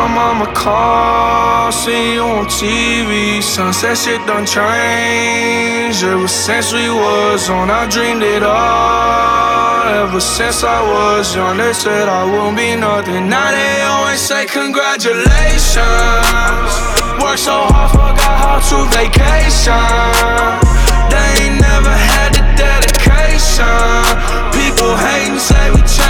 My mama call, see you on TV. Sunset shit done changed. Ever since we was on, I dreamed it all. Ever since I was young, they said I won't be nothing. Now they always say congratulations. Worked so hard, forgot how to vacation. They ain't never had the dedication. People hating, say we changing,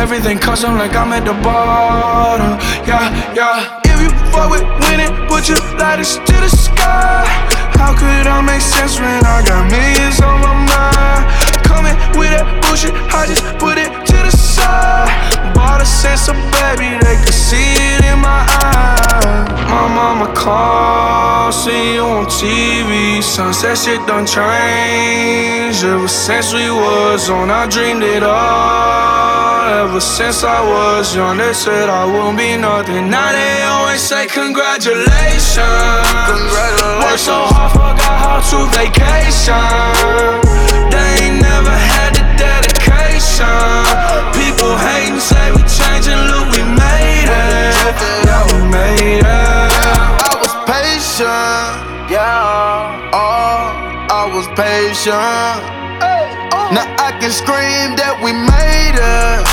Everything custom like I'm at the bottom, yeah, yeah. If you fuck with winning, put your lighters to the sky. How could I make sense when I got millions on my mind? Coming with that bullshit, I just put it to the side. TV. Sunset shit done changed. Ever since we was on, I dreamed it all. Ever since I was young, they said I won't be nothing. Now they always say congratulations. Congratulations. Worked so hard, forgot how to vacation. Patient. Uh. Now I can scream that we made it.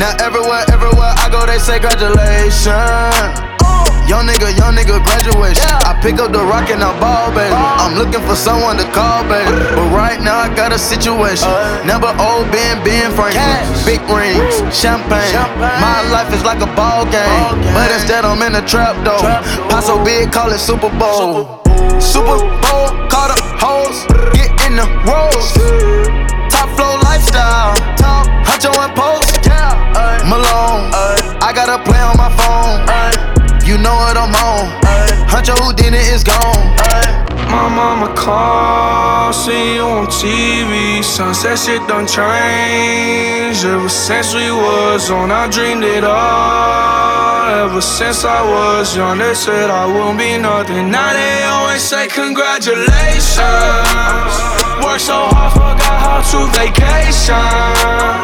Now everywhere, everywhere I go, they say congratulations. Uh. Young nigga, young nigga, graduation. I pick up the rock and I ball, baby. Uh. I'm looking for someone to call, baby. But right now I got a situation. Never old Ben, Ben Franklin. Big rings, champagne. My life is like a ball game. But instead I'm in a trap though. Pot so big, call it Super Bowl. Super Bowl, call the hoes, get in the rolls. Top flow lifestyle, top huncho and post. Malone, I got a play on my phone. You know what I'm on. Huncho Houdini is gone. My mama call, see you on TV. Sunset shit done changed. Ever since we was on, I dreamed it all. Ever since I was young, they said I won't be nothing. Now they always say congratulations. Worked so hard, forgot how to vacation.